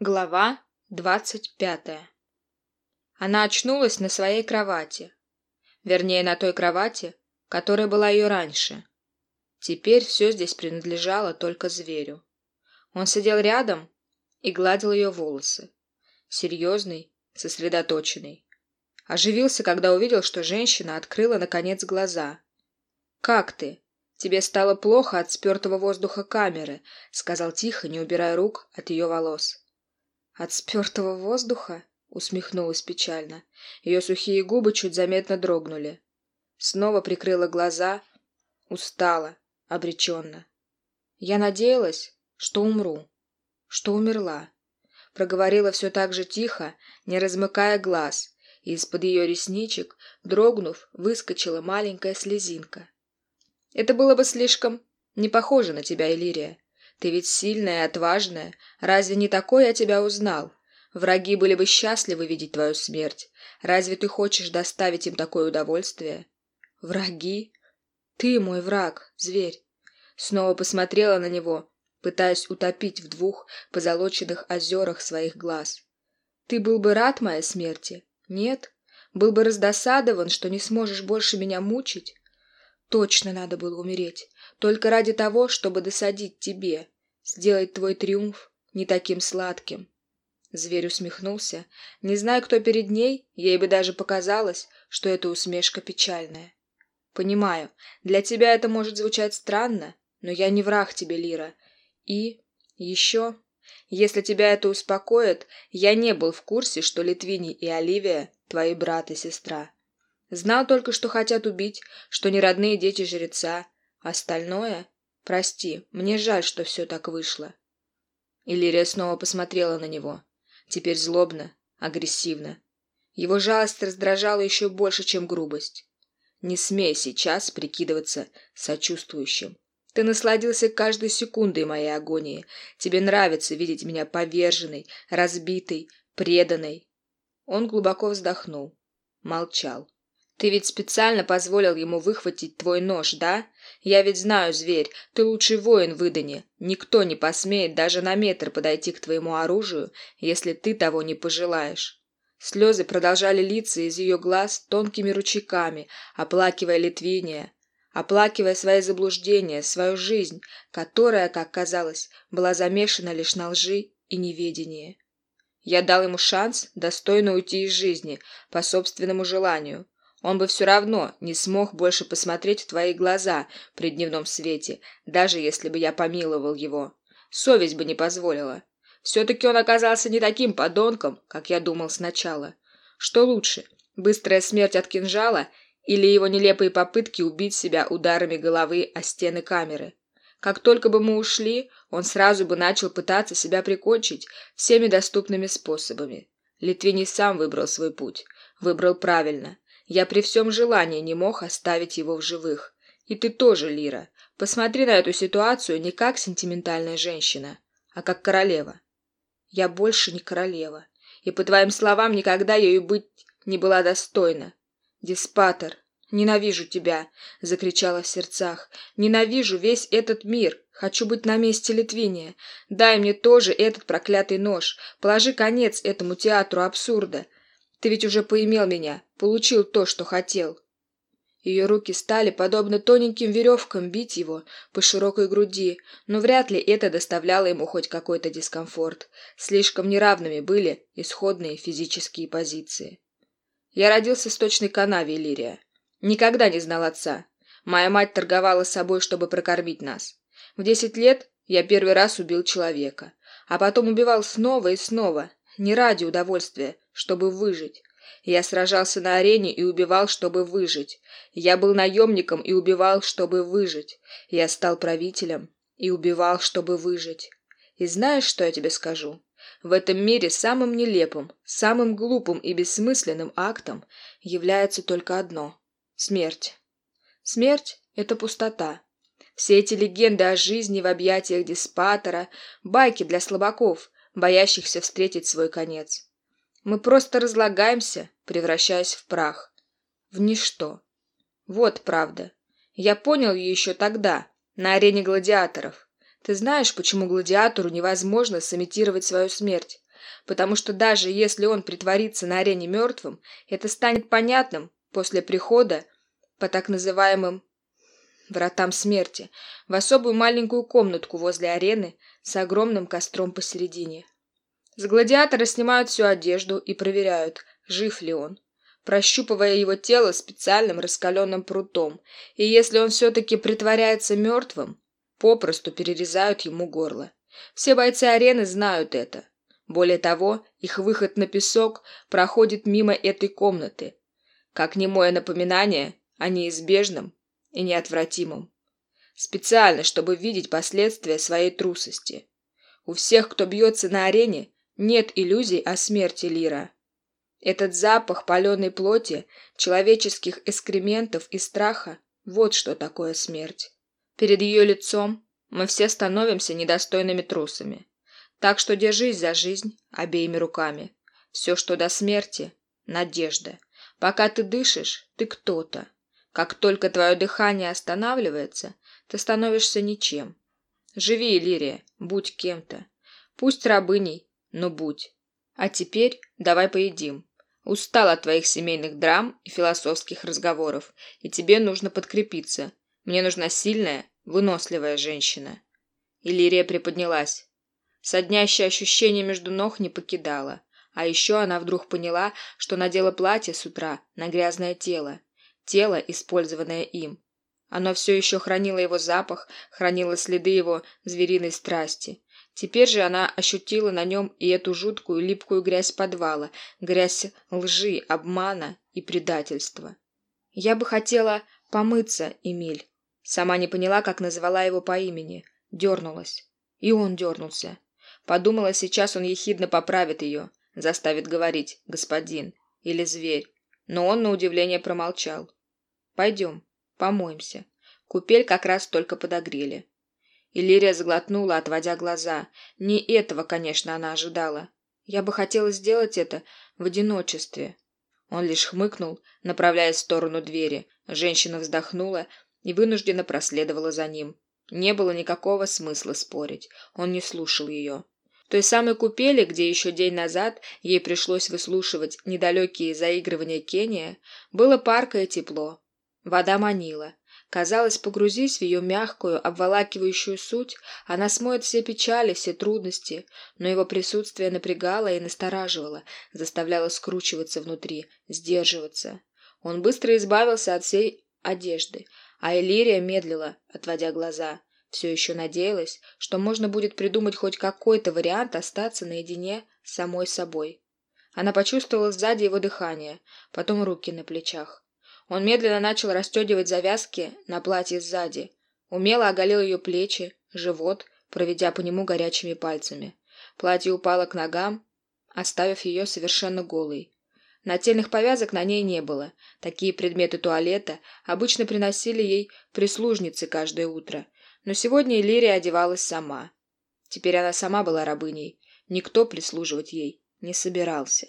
Глава двадцать пятая. Она очнулась на своей кровати. Вернее, на той кровати, которая была ее раньше. Теперь все здесь принадлежало только зверю. Он сидел рядом и гладил ее волосы. Серьезный, сосредоточенный. Оживился, когда увидел, что женщина открыла, наконец, глаза. «Как ты? Тебе стало плохо от спертого воздуха камеры», — сказал тихо, не убирая рук от ее волос. «От спертого воздуха?» — усмехнулась печально. Ее сухие губы чуть заметно дрогнули. Снова прикрыла глаза, устала, обреченно. Я надеялась, что умру, что умерла. Проговорила все так же тихо, не размыкая глаз, и из-под ее ресничек, дрогнув, выскочила маленькая слезинка. Это было бы слишком не похоже на тебя, Элирия. Ты ведь сильная и отважная. Разве не такой я тебя узнал? Враги были бы счастливы видеть твою смерть. Разве ты хочешь доставить им такое удовольствие? Враги? Ты мой враг, зверь. Снова посмотрела на него, пытаясь утопить в двух позолоченных озерах своих глаз. Ты был бы рад моей смерти? Нет? Был бы раздосадован, что не сможешь больше меня мучить? Точно надо было умереть. Только ради того, чтобы досадить тебе, сделать твой триумф не таким сладким. Зверь усмехнулся. Не зная, кто перед ней, ей бы даже показалось, что эта усмешка печальная. Понимаю, для тебя это может звучать странно, но я не враг тебе, Лира. И еще, если тебя это успокоит, я не был в курсе, что Литвини и Оливия твои брат и сестра. Знал только, что хотят убить, что не родные дети жреца. Остальное... Прости, мне жаль, что все так вышло. Иллирия снова посмотрела на него. Теперь злобно, агрессивно. Его жалость раздражала еще больше, чем грубость. Не смей сейчас прикидываться сочувствующим. Ты насладился каждой секундой моей агонии. Тебе нравится видеть меня поверженной, разбитой, преданной. Он глубоко вздохнул. Молчал. Ты ведь специально позволил ему выхватить твой нож, да? Я ведь знаю, зверь, ты лучший воин в Идане. Никто не посмеет даже на метр подойти к твоему оружию, если ты того не пожелаешь. Слезы продолжали литься из ее глаз тонкими ручейками, оплакивая Литвиния, оплакивая свои заблуждения, свою жизнь, которая, как казалось, была замешана лишь на лжи и неведении. Я дал ему шанс достойно уйти из жизни по собственному желанию, он бы все равно не смог больше посмотреть в твои глаза при дневном свете, даже если бы я помиловал его. Совесть бы не позволила. Все-таки он оказался не таким подонком, как я думал сначала. Что лучше, быстрая смерть от кинжала или его нелепые попытки убить себя ударами головы о стены камеры? Как только бы мы ушли, он сразу бы начал пытаться себя прикончить всеми доступными способами. Литвиний сам выбрал свой путь. Выбрал правильно. Я при всем желании не мог оставить его в живых. И ты тоже, Лира. Посмотри на эту ситуацию не как сентиментальная женщина, а как королева. Я больше не королева. И, по твоим словам, никогда ею быть не была достойна. Диспатор, ненавижу тебя, закричала в сердцах. Ненавижу весь этот мир. Хочу быть на месте Литвиния. Дай мне тоже этот проклятый нож. Положи конец этому театру абсурда. Ты ведь уже поимел меня, получил то, что хотел. Ее руки стали, подобно тоненьким веревкам, бить его по широкой груди, но вряд ли это доставляло ему хоть какой-то дискомфорт. Слишком неравными были исходные физические позиции. Я родился в сточной канаве, Лирия. Никогда не знал отца. Моя мать торговала собой, чтобы прокормить нас. В десять лет я первый раз убил человека, а потом убивал снова и снова, не ради удовольствия, чтобы выжить. Я сражался на арене и убивал, чтобы выжить. Я был наемником и убивал, чтобы выжить. Я стал правителем и убивал, чтобы выжить. И знаешь, что я тебе скажу? В этом мире самым нелепым, самым глупым и бессмысленным актом является только одно — смерть. Смерть — это пустота. Все эти легенды о жизни в объятиях диспатора — байки для слабаков, боящихся встретить свой конец. Мы просто разлагаемся, превращаясь в прах. В ничто. Вот правда. Я понял ее еще тогда, на арене гладиаторов. Ты знаешь, почему гладиатору невозможно сымитировать свою смерть? потому что даже если он притворится на арене мертвым, это станет понятным после прихода по так называемым вратам смерти в особую маленькую комнатку возле арены с огромным костром посередине. С гладиатора снимают всю одежду и проверяют, жив ли он, прощупывая его тело специальным раскаленным прутом, и если он все-таки притворяется мертвым, попросту перерезают ему горло. Все бойцы арены знают это. Более того, их выход на песок проходит мимо этой комнаты, как немое напоминание о неизбежном и неотвратимом. Специально, чтобы видеть последствия своей трусости. У всех, кто бьется на арене, нет иллюзий о смерти Лира. Этот запах паленой плоти, человеческих экскрементов и страха – вот что такое смерть. Перед ее лицом мы все становимся недостойными трусами. Так что держись за жизнь обеими руками. Все, что до смерти – надежда. Пока ты дышишь, ты кто-то. Как только твое дыхание останавливается, ты становишься ничем. Живи, Иллирия, будь кем-то. Пусть рабыней, но будь. А теперь давай поедим. Устал от твоих семейных драм и философских разговоров, и тебе нужно подкрепиться. Мне нужна сильная, выносливая женщина. Иллирия приподнялась. Соднящее ощущение между ног не покидало. А еще она вдруг поняла, что надела платье с утра на грязное тело. Тело, использованное им. Оно все еще хранило его запах, хранило следы его звериной страсти. Теперь же она ощутила на нем и эту жуткую липкую грязь подвала, грязь лжи, обмана и предательства. «Я бы хотела помыться, Эмиль». Сама не поняла, как назвала его по имени. Дернулась. И он дернулся. Подумала, сейчас он ехидно поправит ее, заставит говорить «господин» или «зверь». Но он, на удивление, промолчал. «Пойдем, помоемся». Купель как раз только подогрели. Иллирия заглотнула, отводя глаза. Не этого, конечно, она ожидала. Я бы хотела сделать это в одиночестве. Он лишь хмыкнул, направляясь в сторону двери. Женщина вздохнула и вынужденно проследовала за ним. Не было никакого смысла спорить. Он не слушал ее. В той самой купели, где еще день назад ей пришлось выслушивать недалекие заигрывания Кения, было парка и тепло. Вода манила. Казалось, погрузись в ее мягкую, обволакивающую суть, она смоет все печали, все трудности, но его присутствие напрягало и настораживало, заставляло скручиваться внутри, сдерживаться. Он быстро избавился от всей одежды, а Элирия медлила, отводя глаза. Все еще надеялась, что можно будет придумать хоть какой-то вариант остаться наедине с самой собой. Она почувствовала сзади его дыхание, потом руки на плечах. Он медленно начал расстегивать завязки на платье сзади. Умело оголил ее плечи, живот, проведя по нему горячими пальцами. Платье упало к ногам, оставив ее совершенно голой. Нательных повязок на ней не было. Такие предметы туалета обычно приносили ей прислужницы каждое утро. Но сегодня Иллирия одевалась сама. Теперь она сама была рабыней. Никто прислуживать ей не собирался.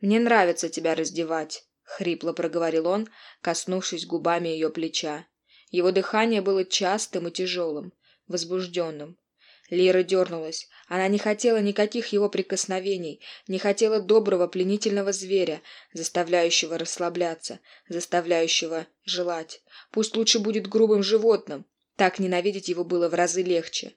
«Мне нравится тебя раздевать», — хрипло проговорил он, коснувшись губами ее плеча. Его дыхание было частым и тяжелым, возбужденным. Лира дернулась. Она не хотела никаких его прикосновений, не хотела доброго пленительного зверя, заставляющего расслабляться, заставляющего желать. Пусть лучше будет грубым животным. Так ненавидеть его было в разы легче.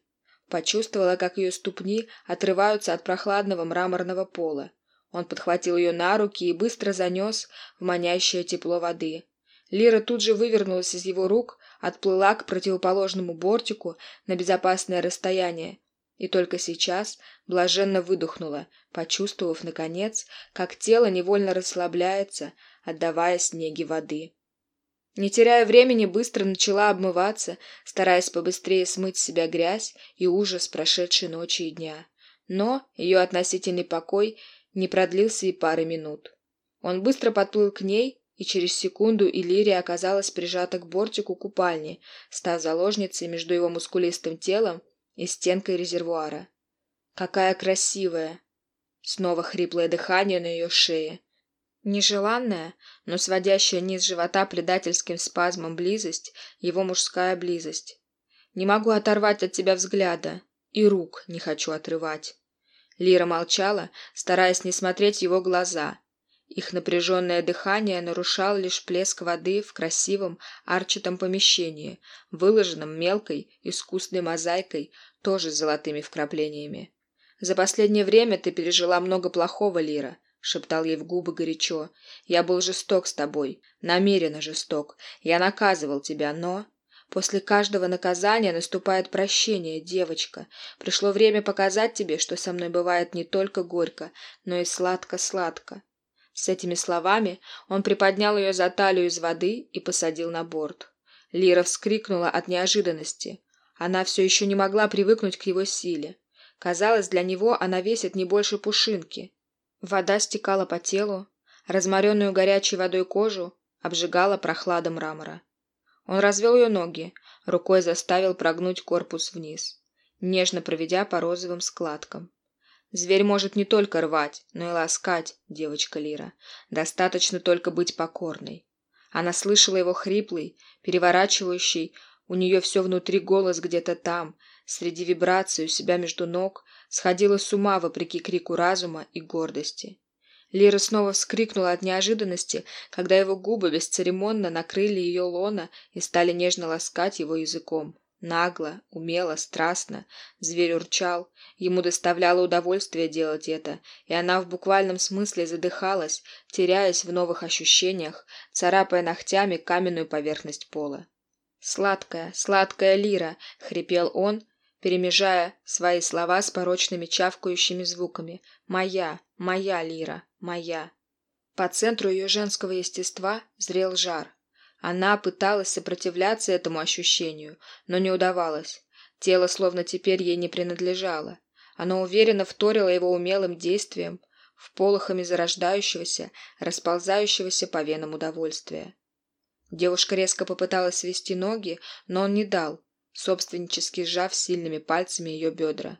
Почувствовала, как ее ступни отрываются от прохладного мраморного пола. Он подхватил ее на руки и быстро занес в манящее тепло воды. Лира тут же вывернулась из его рук, отплыла к противоположному бортику на безопасное расстояние и только сейчас блаженно выдохнула, почувствовав, наконец, как тело невольно расслабляется, отдавая снеги воды. Не теряя времени, быстро начала обмываться, стараясь побыстрее смыть с себя грязь и ужас прошедшей ночи и дня. Но ее относительный покой не продлился и пары минут. Он быстро подплыл к ней, и через секунду Иллирия оказалась прижата к бортику купальни, став заложницей между его мускулистым телом и стенкой резервуара. «Какая красивая!» Снова хриплое дыхание на ее шее. Нежеланная, но сводящая низ живота предательским спазмом близость, его мужская близость. «Не могу оторвать от тебя взгляда, и рук не хочу отрывать». Лира молчала, стараясь не смотреть в его глаза. Их напряженное дыхание нарушал лишь плеск воды в красивом арчатом помещении, выложенном мелкой искусной мозаикой, тоже с золотыми вкраплениями. «За последнее время ты пережила много плохого, Лира», — шептал ей в губы горячо. «Я был жесток с тобой, намеренно жесток. Я наказывал тебя, но...» После каждого наказания наступает прощение, девочка. Пришло время показать тебе, что со мной бывает не только горько, но и сладко-сладко. С этими словами он приподнял ее за талию из воды и посадил на борт. Лира вскрикнула от неожиданности. Она все еще не могла привыкнуть к его силе. Казалось, для него она весит не больше пушинки. Вода стекала по телу, разморенную горячей водой кожу обжигала прохлада мрамора. Он развел ее ноги, рукой заставил прогнуть корпус вниз, нежно проведя по розовым складкам. Зверь может не только рвать, но и ласкать, девочка Лира. Достаточно только быть покорной. Она слышала его хриплый, переворачивающий, у нее все внутри голос где-то там, среди вибраций у себя между ног, сходила с ума вопреки крику разума и гордости. Лира снова вскрикнула от неожиданности, когда его губы бесцеремонно накрыли ее лона и стали нежно ласкать его языком. Нагло, умело, страстно. Зверь урчал. Ему доставляло удовольствие делать это, и она в буквальном смысле задыхалась, теряясь в новых ощущениях, царапая ногтями каменную поверхность пола. «Сладкая, сладкая лира!» — хрипел он, перемежая свои слова с порочными чавкающими звуками. «Моя, моя лира, моя». По центру ее женского естества зрел жар. Она пыталась сопротивляться этому ощущению, но не удавалось. Тело словно теперь ей не принадлежало. Оно уверенно вторило его умелым действиям, в полохами зарождающегося, расползающегося по венам удовольствия. Девушка резко попыталась свести ноги, но он не дал, собственнически сжав сильными пальцами ее бедра.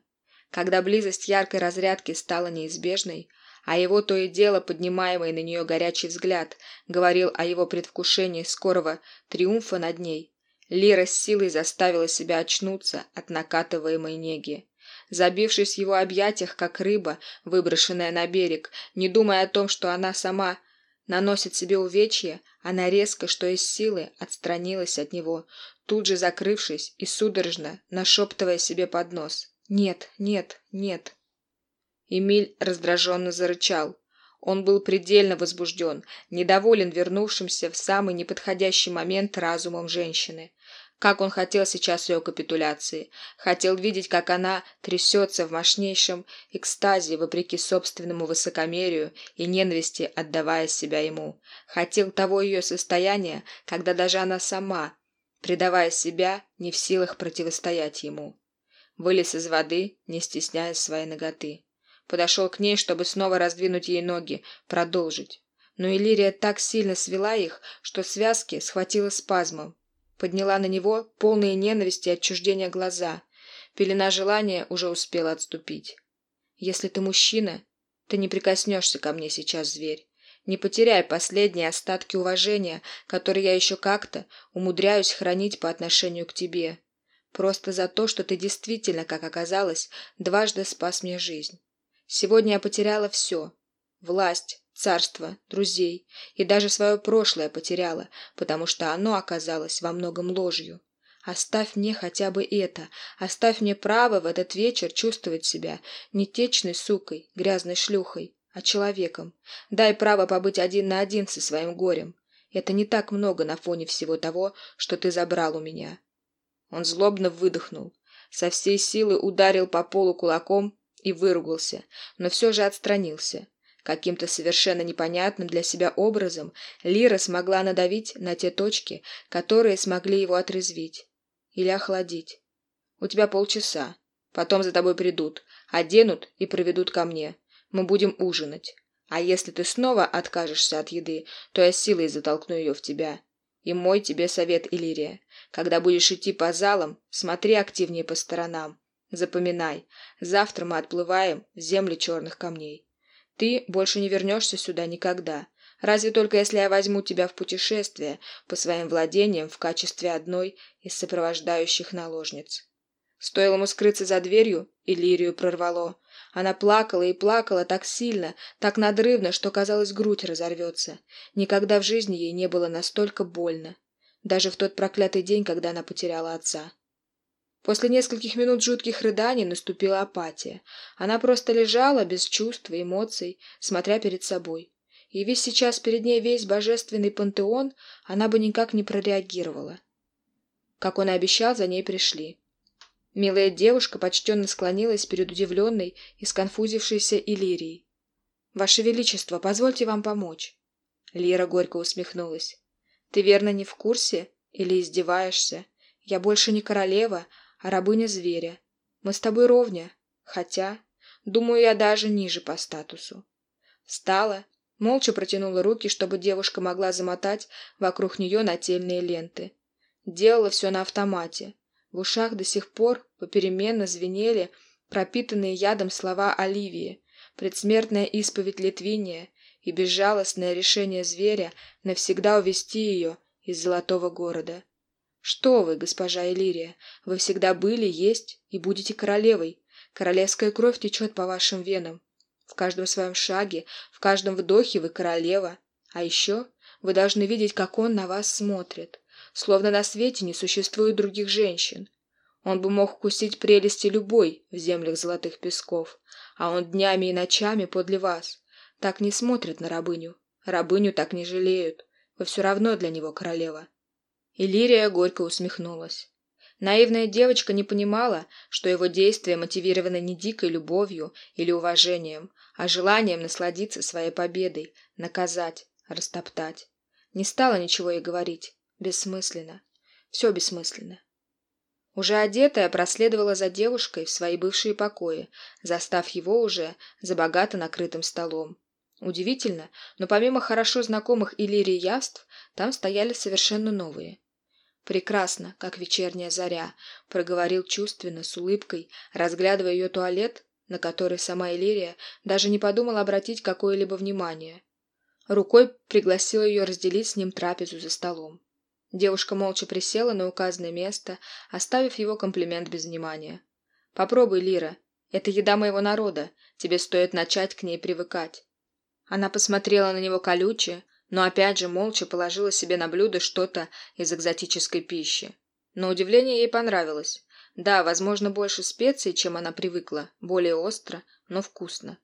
Когда близость яркой разрядки стала неизбежной, а его то и дело поднимаемый на нее горячий взгляд говорил о его предвкушении скорого триумфа над ней, Лира с силой заставила себя очнуться от накатываемой неги. Забившись в его объятиях, как рыба, выброшенная на берег, не думая о том, что она сама наносит себе увечья, она резко, что из силы, отстранилась от него, тут же закрывшись и судорожно нашептывая себе под нос. «Нет, нет, нет». Эмиль раздраженно зарычал. Он был предельно возбужден, недоволен вернувшимся в самый неподходящий момент разумом женщины. Как он хотел сейчас ее капитуляции. Хотел видеть, как она трясется в мощнейшем экстазе, вопреки собственному высокомерию и ненависти, отдавая себя ему. Хотел того ее состояния, когда даже она сама, предавая себя, не в силах противостоять ему. Вылез из воды, не стесняясь своей ноготы. Подошел к ней, чтобы снова раздвинуть ей ноги, продолжить. Но Иллирия так сильно свела их, что связки схватила спазмом. Подняла на него полные ненависти и отчуждения глаза. Пелена желания уже успела отступить. «Если ты мужчина, ты не прикоснешься ко мне сейчас, зверь. Не потеряй последние остатки уважения, которые я еще как-то умудряюсь хранить по отношению к тебе. Просто за то, что ты действительно, как оказалось, дважды спас мне жизнь. Сегодня я потеряла все. Власть, царство, друзей и даже свое прошлое потеряла, потому что оно оказалось во многом ложью. Оставь мне хотя бы это. Оставь мне право в этот вечер чувствовать себя не течной сукой, грязной шлюхой, а человеком. Дай право побыть один на один со своим горем. Это не так много на фоне всего того, что ты забрал у меня. Он злобно выдохнул, со всей силы ударил по полу кулаком и выругался, но все же отстранился. Каким-то совершенно непонятным для себя образом Лира смогла надавить на те точки, которые смогли его отрезвить. Или охладить. «У тебя полчаса. Потом за тобой придут, оденут и проведут ко мне. Мы будем ужинать. А если ты снова откажешься от еды, то я силой затолкну ее в тебя. И мой тебе совет, Иллирия. Когда будешь идти по залам, смотри активнее по сторонам. Запоминай, завтра мы отплываем в земли черных камней. Ты больше не вернешься сюда никогда. Разве только если я возьму тебя в путешествие по своим владениям в качестве одной из сопровождающих наложниц. Стоило ему скрыться за дверью, и Лирию прорвало. Она плакала и плакала так сильно, так надрывно, что, казалось, грудь разорвется. Никогда в жизни ей не было настолько больно. Даже в тот проклятый день, когда она потеряла отца. После нескольких минут жутких рыданий наступила апатия. Она просто лежала, без чувств и эмоций, смотря перед собой. И весь сейчас перед ней весь божественный пантеон, она бы никак не прореагировала. Как он и обещал, за ней пришли. Милая девушка почтенно склонилась перед удивленной и сконфузившейся Иллирией. «Ваше Величество, позвольте вам помочь». Лира горько усмехнулась. «Ты верно не в курсе? Или издеваешься? Я больше не королева, рабыня зверя. Мы с тобой ровня. Хотя, думаю, я даже ниже по статусу». Встала, молча протянула руки, чтобы девушка могла замотать вокруг нее нательные ленты. Делала все на автомате. В ушах до сих пор попеременно звенели пропитанные ядом слова Оливии, предсмертная исповедь Литвиния и безжалостное решение зверя навсегда увести ее из золотого города. Что вы, госпожа Элирия, вы всегда были, есть и будете королевой. Королевская кровь течет по вашим венам. В каждом своем шаге, в каждом вдохе вы королева. А еще вы должны видеть, как он на вас смотрит. Словно на свете не существует других женщин. Он бы мог вкусить прелести любой в землях золотых песков, а он днями и ночами подле вас. Так не смотрят на рабыню. Рабыню так не жалеют. Вы все равно для него королева. Иллирия горько усмехнулась. Наивная девочка не понимала, что его действия мотивированы не дикой любовью или уважением, а желанием насладиться своей победой, наказать, растоптать. Не стала ничего ей говорить. Бессмысленно. Все бессмысленно. Уже одетая проследовала за девушкой в свои бывшие покои, застав его уже за богато накрытым столом. Удивительно, но помимо хорошо знакомых Иллирии яств, там стояли совершенно новые. «Прекрасно, как вечерняя заря», — проговорил чувственно, с улыбкой, разглядывая ее туалет, на который сама Иллирия даже не подумала обратить какое-либо внимание. Рукой пригласил ее разделить с ним трапезу за столом. Девушка молча присела на указанное место, оставив его комплимент без внимания. «Попробуй, Лира. Это еда моего народа. Тебе стоит начать к ней привыкать». Она посмотрела на него колюче, но опять же молча положила себе на блюдо что-то из экзотической пищи. На удивление ей понравилось. Да, возможно, больше специй, чем она привыкла, более остро, но вкусно.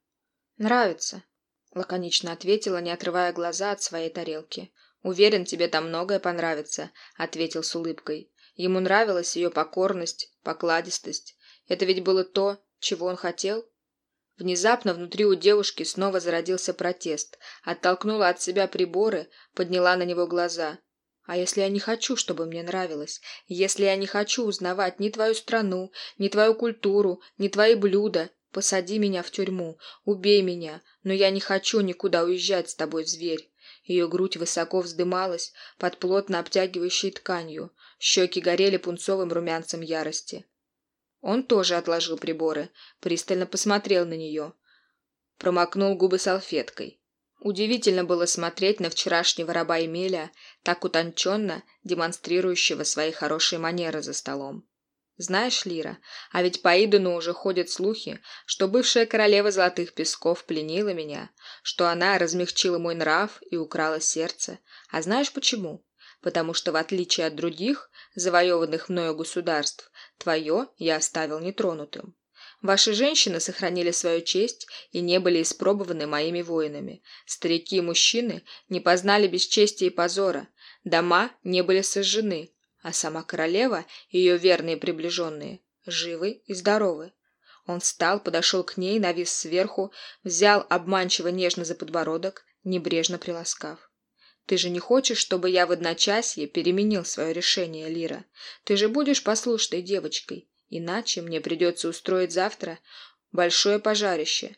«Нравится», — лаконично ответила, не отрывая глаза от своей тарелки. «Уверен, тебе там многое понравится», — ответил с улыбкой. Ему нравилась ее покорность, покладистость. Это ведь было то, чего он хотел. Внезапно внутри у девушки снова зародился протест. Оттолкнула от себя приборы, подняла на него глаза. «А если я не хочу, чтобы мне нравилось? Если я не хочу узнавать ни твою страну, ни твою культуру, ни твои блюда? Посади меня в тюрьму, убей меня, но я не хочу никуда уезжать с тобой, зверь». Ее грудь высоко вздымалась под плотно обтягивающей тканью, щеки горели пунцовым румянцем ярости. Он тоже отложил приборы, пристально посмотрел на нее. Промокнул губы салфеткой. Удивительно было смотреть на вчерашнего раба Эмиля, так утонченно демонстрирующего свои хорошие манеры за столом. Знаешь, Лира, а ведь по Идену уже ходят слухи, что бывшая королева Золотых Песков пленила меня, что она размягчила мой нрав и украла сердце. А знаешь почему? Потому что, в отличие от других, завоеванных мною государств, Твое я оставил нетронутым. Ваши женщины сохранили свою честь и не были испробованы моими воинами. Старики и мужчины не познали бесчестия и позора. Дома не были сожжены, а сама королева и ее верные приближенные живы и здоровы. Он встал, подошел к ней, навис сверху, взял обманчиво нежно за подбородок, небрежно приласкав. Ты же не хочешь, чтобы я в одночасье переменил свое решение, Лира? Ты же будешь послушной девочкой, иначе мне придется устроить завтра большое пожарище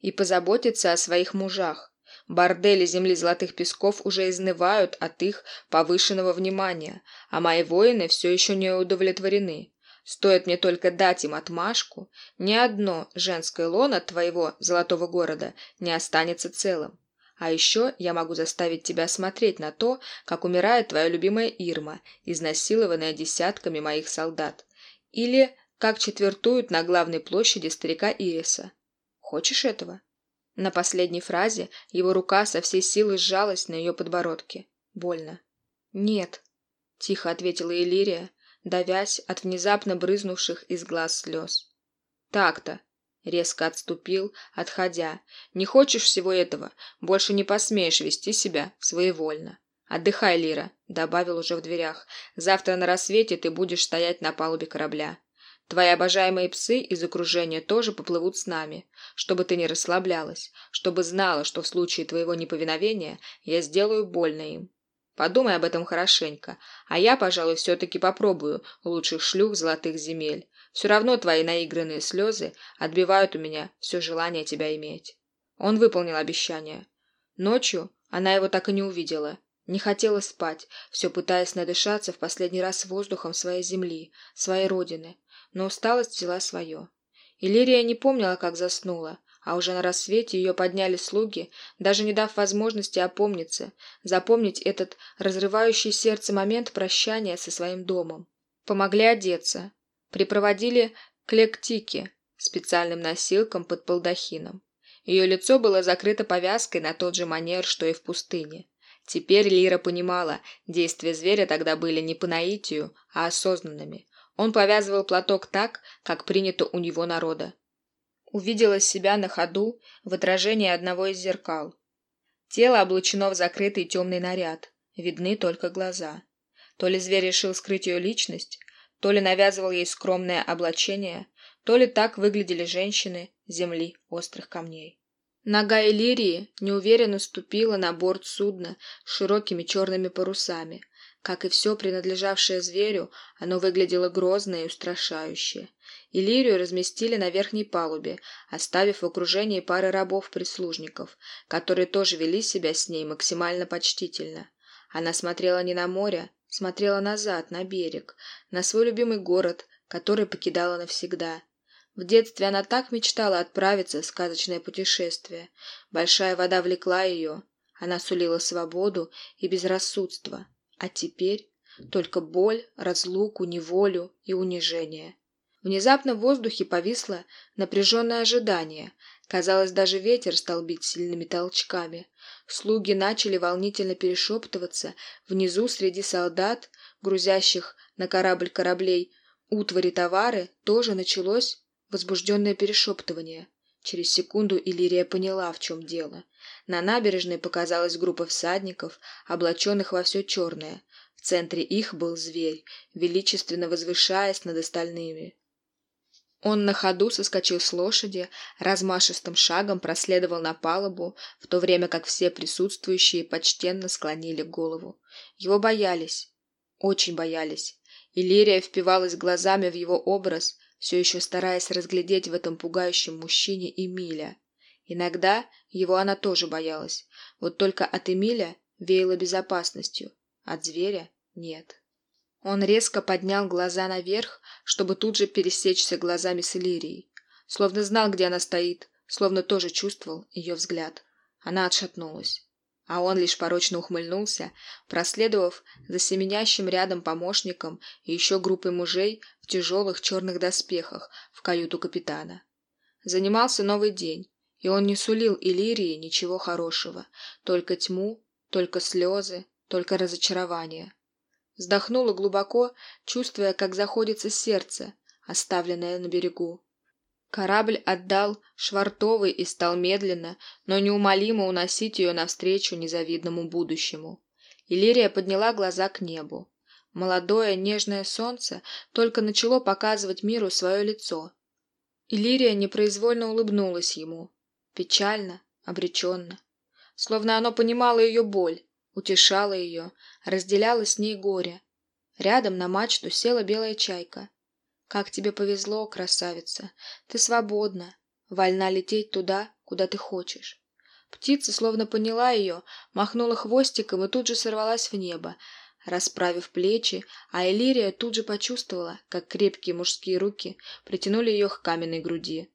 и позаботиться о своих мужах. Бордели земли Золотых Песков уже изнывают от их повышенного внимания, а мои воины все еще не удовлетворены. Стоит мне только дать им отмашку, ни одно женское лоно твоего золотого города не останется целым. А еще я могу заставить тебя смотреть на то, как умирает твоя любимая Ирма, изнасилованная десятками моих солдат. Или как четвертуют на главной площади старика Ириса. Хочешь этого?» На последней фразе его рука со всей силы сжалась на ее подбородке. Больно. «Нет», — тихо ответила Элирия, давясь от внезапно брызнувших из глаз слез. «Так-то», — резко отступил, отходя. «Не хочешь всего этого, больше не посмеешь вести себя своевольно. Отдыхай, Лира», — добавил уже в дверях. «Завтра на рассвете ты будешь стоять на палубе корабля. Твои обожаемые псы из окружения тоже поплывут с нами, чтобы ты не расслаблялась, чтобы знала, что в случае твоего неповиновения я сделаю больно им. Подумай об этом хорошенько, а я, пожалуй, все-таки попробую лучших шлюх золотых земель. Все равно твои наигранные слезы отбивают у меня все желание тебя иметь. Он выполнил обещание. Ночью она его так и не увидела. Не хотела спать, все пытаясь надышаться в последний раз воздухом своей земли, своей родины, но усталость взяла свое. Иллирия не помнила, как заснула, а уже на рассвете ее подняли слуги, даже не дав возможности опомниться, запомнить этот разрывающий сердце момент прощания со своим домом. Помогли одеться, припроводили к лектике, специальным носилкам под балдахином. Ее лицо было закрыто повязкой на тот же манер, что и в пустыне. Теперь Лира понимала, действия зверя тогда были не по наитию, а осознанными. Он повязывал платок так, как принято у него народа. Увидела себя на ходу в отражении одного из зеркал. Тело облачено в закрытый темный наряд, видны только глаза. То ли зверь решил скрыть ее личность, то ли навязывал ей скромное облачение, то ли так выглядели женщины земли острых камней. Нога Элирии неуверенно ступила на борт судна с широкими черными парусами, как и все принадлежавшее зверю, оно выглядело грозно и устрашающе. Иллирию разместили на верхней палубе, оставив в окружении пары рабов-прислужников, которые тоже вели себя с ней максимально почтительно. Она смотрела не на море, смотрела назад, на берег, на свой любимый город, который покидала навсегда. В детстве она так мечтала отправиться в сказочное путешествие. Большая вода влекла ее. Она сулила свободу и безрассудство. А теперь только боль, разлуку, неволю и унижение. Внезапно в воздухе повисло напряженное ожидание. Казалось, даже ветер стал бить сильными толчками. Слуги начали волнительно перешептываться. Внизу, среди солдат, грузящих на корабль кораблей, утвари товары, тоже началось возбужденное перешептывание. Через секунду Иллирия поняла, в чем дело. На набережной показалась группа всадников, облаченных во все черное. В центре их был зверь, величественно возвышаясь над остальными. Он на ходу соскочил с лошади, размашистым шагом проследовал на палубу, в то время как все присутствующие почтенно склонили голову. Его боялись, очень боялись. Иллирия впивалась глазами в его образ, все еще стараясь разглядеть в этом пугающем мужчине Эмиля. Иногда его она тоже боялась. Вот только от Эмиля веяло безопасностью, от зверя нет. Он резко поднял глаза наверх, чтобы тут же пересечься глазами с Иллирией. Словно знал, где она стоит, словно тоже чувствовал ее взгляд. Она отшатнулась. А он лишь порочно ухмыльнулся, проследовав за семенящим рядом помощником и еще группой мужей в тяжелых черных доспехах в каюту капитана. Занимался новый день, и он не сулил Иллирии ничего хорошего, только тьму, только слезы, только разочарование. Вздохнула глубоко, чувствуя, как заходится сердце, оставленное на берегу. Корабль отдал швартовый и стал медленно, но неумолимо уносить ее навстречу незавидному будущему. Иллирия подняла глаза к небу. Молодое нежное солнце только начало показывать миру свое лицо. Иллирия непроизвольно улыбнулась ему. Печально, обреченно. Словно оно понимало ее боль, утешало ее, разделяло с ней горе. Рядом на мачту села белая чайка. «Как тебе повезло, красавица! Ты свободна, вольна лететь туда, куда ты хочешь». Птица словно поняла ее, махнула хвостиком и тут же сорвалась в небо, расправив плечи, а Элирия тут же почувствовала, как крепкие мужские руки притянули ее к каменной груди.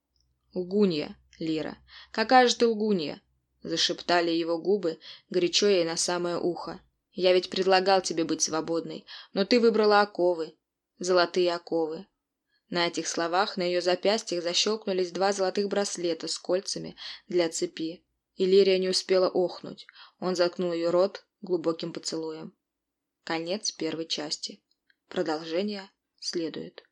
«Лгунья, Лира! Какая же ты лгунья!» Зашептали его губы, горячо ей на самое ухо. «Я ведь предлагал тебе быть свободной, но ты выбрала оковы, золотые оковы». На этих словах на ее запястьях защелкнулись два золотых браслета с кольцами для цепи. И не успела охнуть. Он заткнул ее рот глубоким поцелуем. Конец первой части. Продолжение следует.